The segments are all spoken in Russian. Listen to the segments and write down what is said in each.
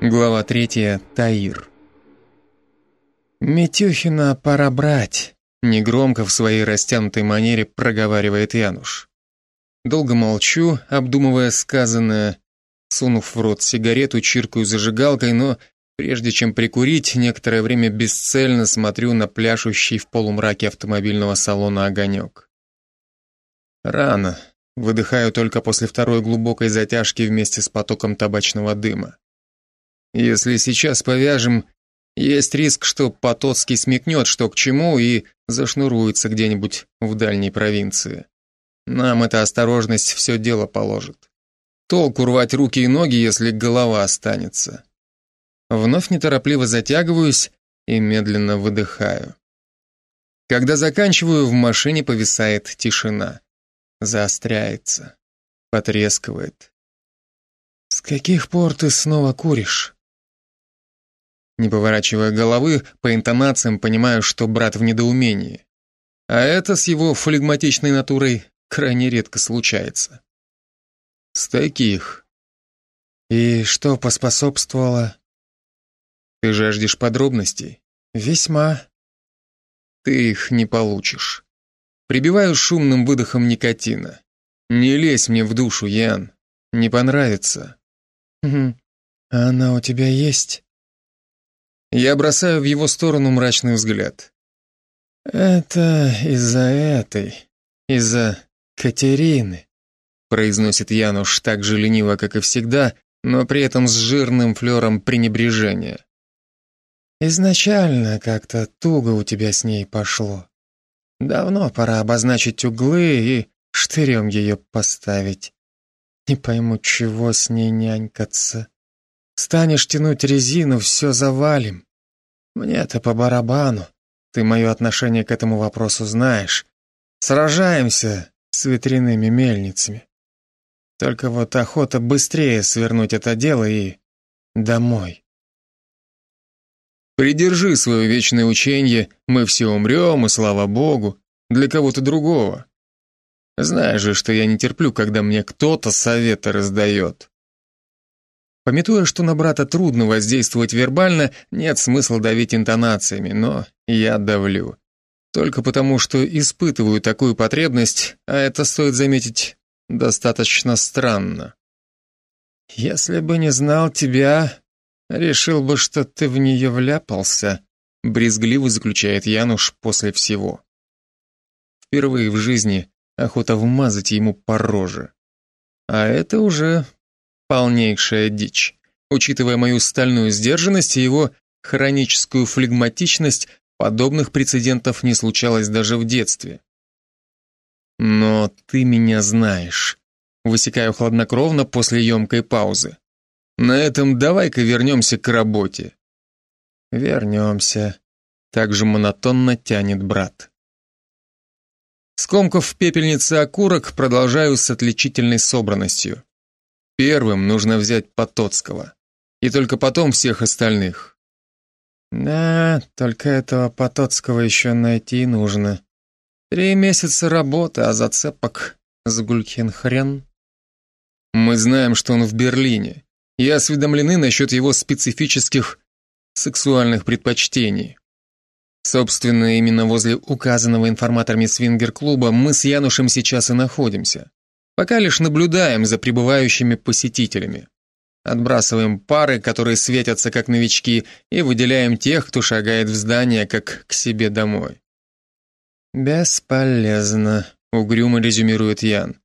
Глава третья. Таир. «Митюхина пора брать», — негромко в своей растянутой манере проговаривает Януш. Долго молчу, обдумывая сказанное, сунув в рот сигарету, чиркаю зажигалкой, но прежде чем прикурить, некоторое время бесцельно смотрю на пляшущий в полумраке автомобильного салона огонек. Рано. Выдыхаю только после второй глубокой затяжки вместе с потоком табачного дыма. Если сейчас повяжем, есть риск, что Потоцкий смекнет, что к чему, и зашнуруется где-нибудь в дальней провинции. Нам эта осторожность все дело положит. Толку рвать руки и ноги, если голова останется. Вновь неторопливо затягиваюсь и медленно выдыхаю. Когда заканчиваю, в машине повисает тишина. Заостряется, потрескивает. «С каких пор ты снова куришь?» Не поворачивая головы, по интонациям понимаю, что брат в недоумении. А это с его флегматичной натурой крайне редко случается. С таких. И что поспособствовало? Ты жаждешь подробностей? Весьма. Ты их не получишь. Прибиваю шумным выдохом никотина. Не лезь мне в душу, Ян. Не понравится. А она у тебя есть? Я бросаю в его сторону мрачный взгляд. «Это из-за этой, из-за Катерины», произносит Януш так же лениво, как и всегда, но при этом с жирным флером пренебрежения. «Изначально как-то туго у тебя с ней пошло. Давно пора обозначить углы и штырем ее поставить. Не пойму, чего с ней нянькаться. Станешь тянуть резину, все завалим. Мне-то по барабану. Ты мое отношение к этому вопросу знаешь. Сражаемся с ветряными мельницами. Только вот охота быстрее свернуть это дело и домой. Придержи свое вечное учение, мы все умрем, и слава богу, для кого-то другого. Знаешь же, что я не терплю, когда мне кто-то советы раздает. Пометуя, что на брата трудно воздействовать вербально, нет смысла давить интонациями, но я давлю. Только потому, что испытываю такую потребность, а это, стоит заметить, достаточно странно. «Если бы не знал тебя, решил бы, что ты в нее вляпался», брезгливо заключает Януш после всего. Впервые в жизни охота вмазать ему по роже. А это уже Полнейшая дичь. Учитывая мою стальную сдержанность и его хроническую флегматичность, подобных прецедентов не случалось даже в детстве. Но ты меня знаешь. Высекаю хладнокровно после емкой паузы. На этом давай-ка вернемся к работе. Вернемся. Также монотонно тянет брат. Скомкав в пепельнице окурок, продолжаю с отличительной собранностью. Первым нужно взять Потоцкого. И только потом всех остальных. Да, только этого Потоцкого еще найти нужно. Три месяца работы, а зацепок с Гулькин хрен. Мы знаем, что он в Берлине, и осведомлены насчет его специфических сексуальных предпочтений. Собственно, именно возле указанного информаторами свингер-клуба мы с Янушем сейчас и находимся. Пока лишь наблюдаем за прибывающими посетителями. Отбрасываем пары, которые светятся как новички, и выделяем тех, кто шагает в здание, как к себе домой. «Бесполезно», — угрюмо резюмирует Ян.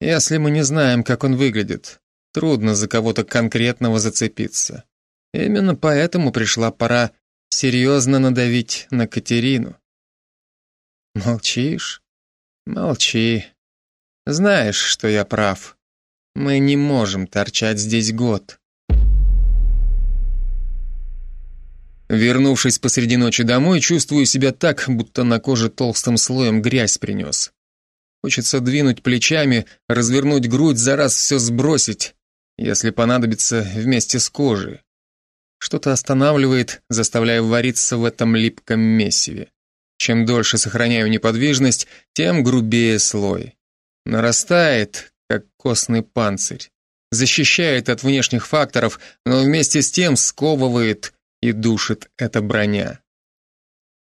«Если мы не знаем, как он выглядит, трудно за кого-то конкретного зацепиться. Именно поэтому пришла пора серьезно надавить на Катерину». «Молчишь? Молчи», знаешь, что я прав. Мы не можем торчать здесь год. Вернувшись посреди ночи домой, чувствую себя так, будто на коже толстым слоем грязь принес. Хочется двинуть плечами, развернуть грудь, за раз все сбросить, если понадобится, вместе с кожей. Что-то останавливает, заставляя вариться в этом липком месиве. Чем дольше сохраняю неподвижность, тем грубее слой нарастает, как костный панцирь. защищает от внешних факторов, но вместе с тем сковывает и душит эта броня.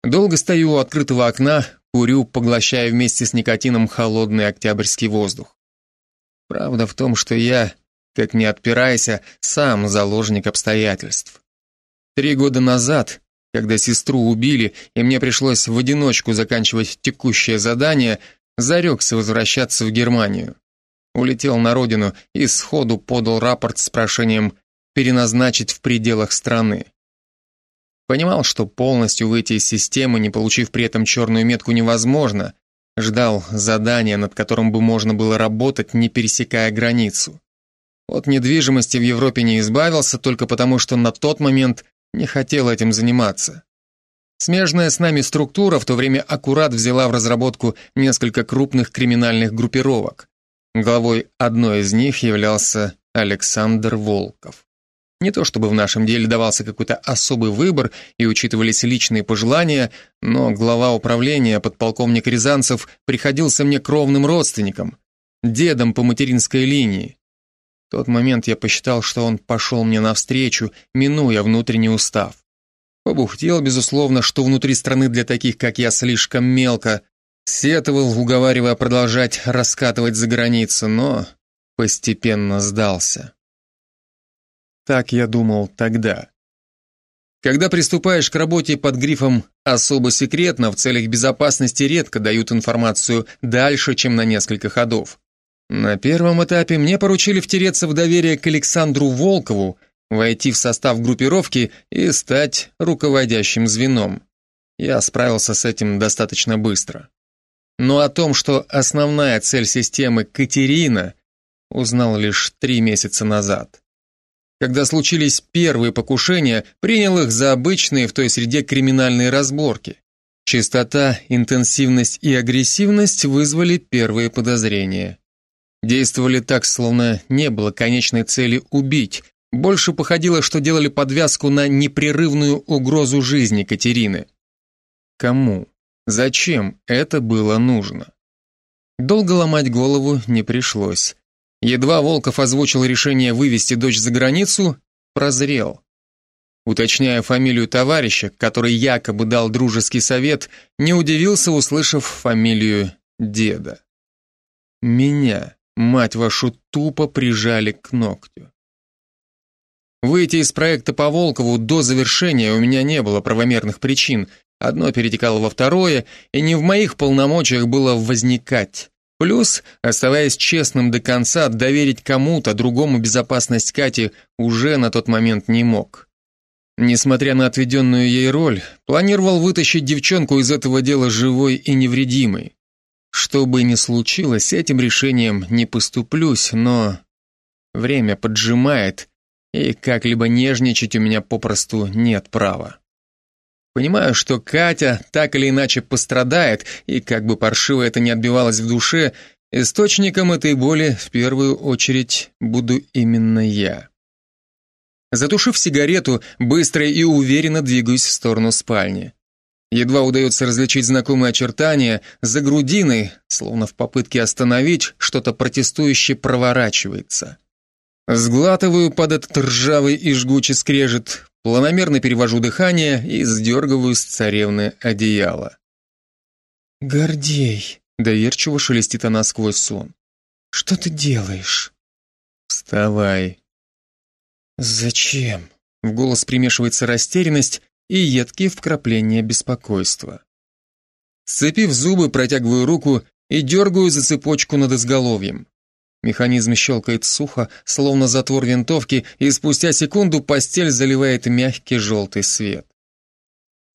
Долго стою у открытого окна, курю, поглощая вместе с никотином холодный октябрьский воздух. Правда в том, что я, как не отпирайся, сам заложник обстоятельств. Три года назад, когда сестру убили, и мне пришлось в одиночку заканчивать текущее задание, зарекся возвращаться в Германию. Улетел на родину и сходу подал рапорт с прошением переназначить в пределах страны. Понимал, что полностью выйти из системы, не получив при этом черную метку, невозможно. Ждал задания, над которым бы можно было работать, не пересекая границу. От недвижимости в Европе не избавился только потому, что на тот момент не хотел этим заниматься. Смежная с нами структура в то время аккурат взяла в разработку несколько крупных криминальных группировок. Главой одной из них являлся Александр Волков. Не то чтобы в нашем деле давался какой-то особый выбор и учитывались личные пожелания, но глава управления, подполковник Рязанцев, приходился мне кровным родственником, дедом по материнской линии. В тот момент я посчитал, что он пошел мне навстречу, минуя внутренний устав. Побухтел, безусловно, что внутри страны для таких, как я, слишком мелко. Сетовал, уговаривая продолжать раскатывать за границу, но постепенно сдался. Так я думал тогда. Когда приступаешь к работе под грифом «особо секретно», в целях безопасности редко дают информацию дальше, чем на несколько ходов. На первом этапе мне поручили втереться в доверие к Александру Волкову, войти в состав группировки и стать руководящим звеном. Я справился с этим достаточно быстро. Но о том, что основная цель системы Катерина, узнал лишь три месяца назад. Когда случились первые покушения, принял их за обычные в той среде криминальные разборки. Частота, интенсивность и агрессивность вызвали первые подозрения. Действовали так, словно не было конечной цели убить. Больше походило, что делали подвязку на непрерывную угрозу жизни Катерины. Кому? Зачем это было нужно? Долго ломать голову не пришлось. Едва Волков озвучил решение вывести дочь за границу, прозрел. Уточняя фамилию товарища, который якобы дал дружеский совет, не удивился, услышав фамилию деда. Меня, мать вашу, тупо прижали к ногтю. Выйти из проекта по Волкову до завершения у меня не было правомерных причин. Одно перетекало во второе, и не в моих полномочиях было возникать. Плюс, оставаясь честным до конца, доверить кому-то другому безопасность Кати уже на тот момент не мог. Несмотря на отведенную ей роль, планировал вытащить девчонку из этого дела живой и невредимой. Что бы ни случилось, этим решением не поступлюсь, но время поджимает, и как-либо нежничать у меня попросту нет права. Понимаю, что Катя так или иначе пострадает, и как бы паршиво это не отбивалось в душе, источником этой боли в первую очередь буду именно я. Затушив сигарету, быстро и уверенно двигаюсь в сторону спальни. Едва удается различить знакомые очертания, за грудиной, словно в попытке остановить, что-то протестующе проворачивается. Сглатываю под этот ржавый и жгучий скрежет, Планомерно перевожу дыхание и сдергиваю с царевны одеяло. «Гордей», — доверчиво шелестит она сквозь сон. «Что ты делаешь?» «Вставай». «Зачем?» В голос примешивается растерянность и едкие вкрапления беспокойства. Сцепив зубы, протягиваю руку и дергаю за цепочку над изголовьем. Механизм щелкает сухо, словно затвор винтовки, и спустя секунду постель заливает мягкий желтый свет.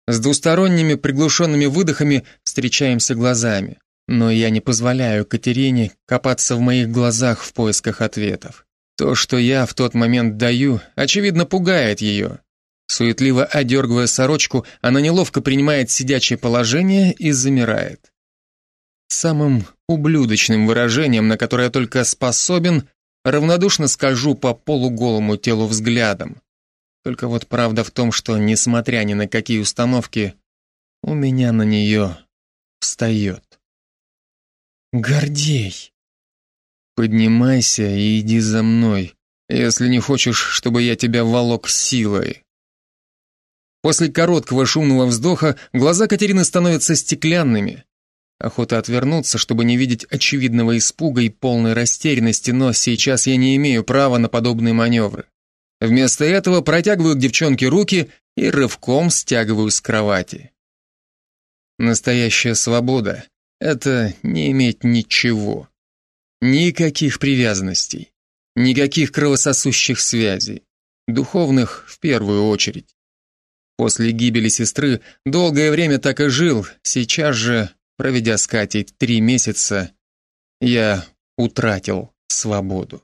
С двусторонними приглушенными выдохами встречаемся глазами, но я не позволяю Катерине копаться в моих глазах в поисках ответов. То, что я в тот момент даю, очевидно пугает ее. Суетливо одергивая сорочку, она неловко принимает сидячее положение и замирает. Самым ублюдочным выражением, на которое я только способен, равнодушно скольжу по полуголому телу взглядом. Только вот правда в том, что, несмотря ни на какие установки, у меня на нее встает. Гордей. Поднимайся и иди за мной, если не хочешь, чтобы я тебя волок силой. После короткого шумного вздоха глаза Катерины становятся стеклянными. Охота отвернуться, чтобы не видеть очевидного испуга и полной растерянности, но сейчас я не имею права на подобные маневры. Вместо этого протягиваю к девчонке руки и рывком стягиваю с кровати. Настоящая свобода — это не иметь ничего. Никаких привязанностей, никаких кровососущих связей, духовных в первую очередь. После гибели сестры долгое время так и жил, сейчас же, проведя с Катей три месяца, я утратил свободу.